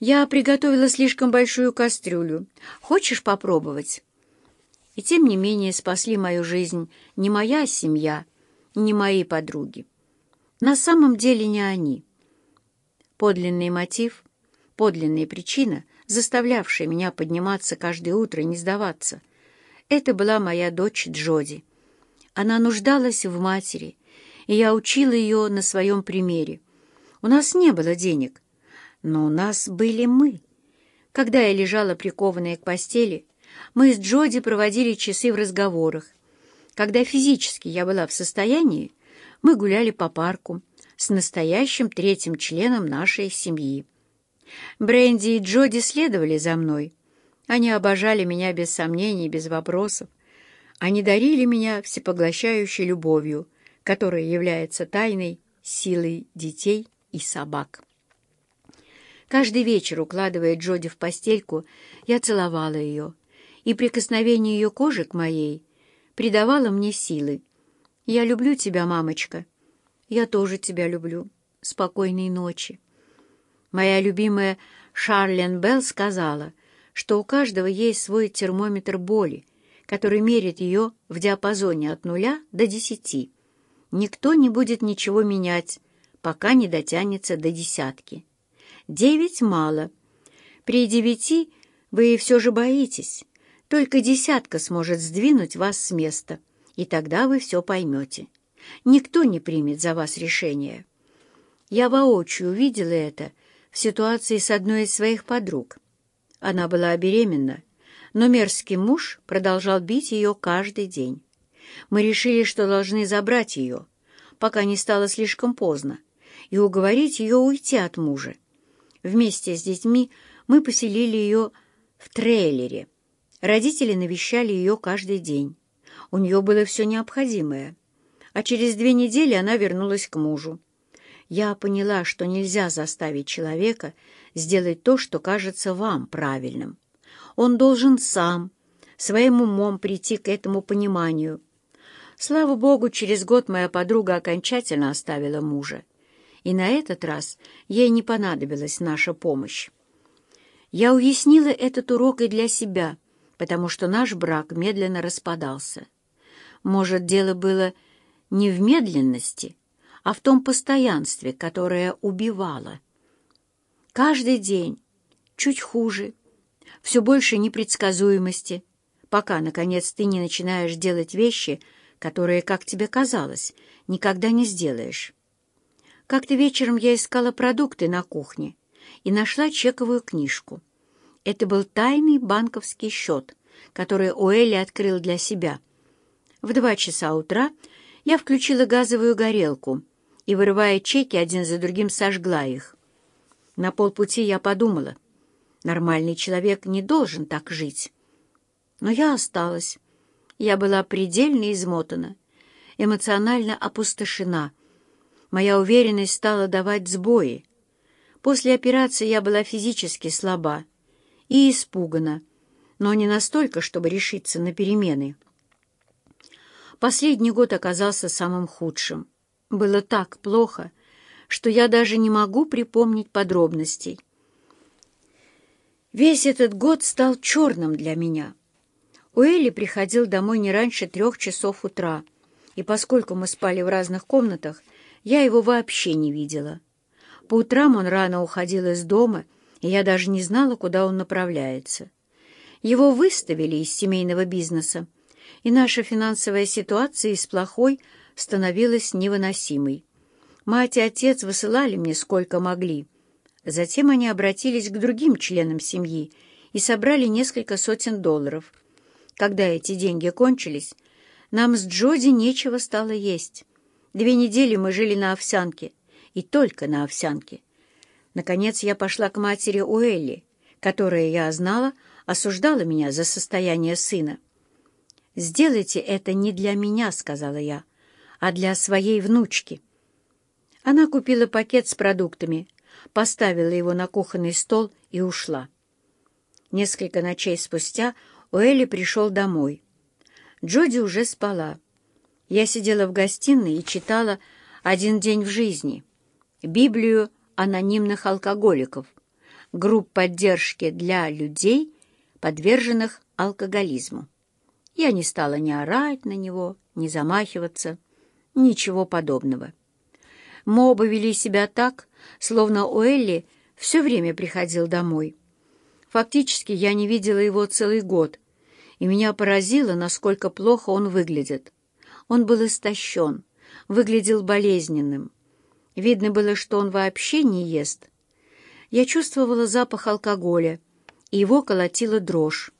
«Я приготовила слишком большую кастрюлю. Хочешь попробовать?» И тем не менее спасли мою жизнь не моя семья, не мои подруги. На самом деле не они. Подлинный мотив, подлинная причина, заставлявшая меня подниматься каждое утро и не сдаваться, это была моя дочь Джоди. Она нуждалась в матери, и я учила ее на своем примере. У нас не было денег, но у нас были мы. Когда я лежала прикованная к постели, мы с Джоди проводили часы в разговорах. Когда физически я была в состоянии, мы гуляли по парку с настоящим третьим членом нашей семьи. Бренди и Джоди следовали за мной. Они обожали меня без сомнений, без вопросов. Они дарили меня всепоглощающей любовью, которая является тайной силой детей и собак. Каждый вечер, укладывая Джоди в постельку, я целовала ее, и прикосновение ее кожи к моей придавало мне силы. «Я люблю тебя, мамочка». «Я тоже тебя люблю. Спокойной ночи». Моя любимая Шарлен Белл сказала, что у каждого есть свой термометр боли, который мерит ее в диапазоне от нуля до десяти. Никто не будет ничего менять, пока не дотянется до десятки. Девять мало. При девяти вы все же боитесь. Только десятка сможет сдвинуть вас с места, и тогда вы все поймете. Никто не примет за вас решение. Я воочию увидела это в ситуации с одной из своих подруг. Она была беременна, но мерзкий муж продолжал бить ее каждый день. Мы решили, что должны забрать ее, пока не стало слишком поздно, и уговорить ее уйти от мужа. Вместе с детьми мы поселили ее в трейлере. Родители навещали ее каждый день. У нее было все необходимое. А через две недели она вернулась к мужу. Я поняла, что нельзя заставить человека сделать то, что кажется вам правильным. Он должен сам, своим умом прийти к этому пониманию. Слава богу, через год моя подруга окончательно оставила мужа и на этот раз ей не понадобилась наша помощь. Я уяснила этот урок и для себя, потому что наш брак медленно распадался. Может, дело было не в медленности, а в том постоянстве, которое убивало. Каждый день чуть хуже, все больше непредсказуемости, пока, наконец, ты не начинаешь делать вещи, которые, как тебе казалось, никогда не сделаешь. Как-то вечером я искала продукты на кухне и нашла чековую книжку. Это был тайный банковский счет, который Уэлли открыл для себя. В два часа утра я включила газовую горелку и, вырывая чеки, один за другим сожгла их. На полпути я подумала, нормальный человек не должен так жить. Но я осталась. Я была предельно измотана, эмоционально опустошена — моя уверенность стала давать сбои. После операции я была физически слаба и испугана, но не настолько, чтобы решиться на перемены. Последний год оказался самым худшим. Было так плохо, что я даже не могу припомнить подробностей. Весь этот год стал черным для меня. Уэлли приходил домой не раньше трех часов утра, и поскольку мы спали в разных комнатах, я его вообще не видела. По утрам он рано уходил из дома, и я даже не знала, куда он направляется. Его выставили из семейного бизнеса, и наша финансовая ситуация из плохой становилась невыносимой. Мать и отец высылали мне сколько могли. Затем они обратились к другим членам семьи и собрали несколько сотен долларов. Когда эти деньги кончились, нам с Джоди нечего стало есть. Две недели мы жили на овсянке, и только на овсянке. Наконец я пошла к матери Уэлли, которая, я знала, осуждала меня за состояние сына. «Сделайте это не для меня», — сказала я, — «а для своей внучки». Она купила пакет с продуктами, поставила его на кухонный стол и ушла. Несколько ночей спустя Уэлли пришел домой. Джоди уже спала. Я сидела в гостиной и читала «Один день в жизни», Библию анонимных алкоголиков, групп поддержки для людей, подверженных алкоголизму. Я не стала ни орать на него, ни замахиваться, ничего подобного. Мы оба вели себя так, словно Уэлли все время приходил домой. Фактически я не видела его целый год, и меня поразило, насколько плохо он выглядит. Он был истощен, выглядел болезненным. Видно было, что он вообще не ест. Я чувствовала запах алкоголя, и его колотила дрожь.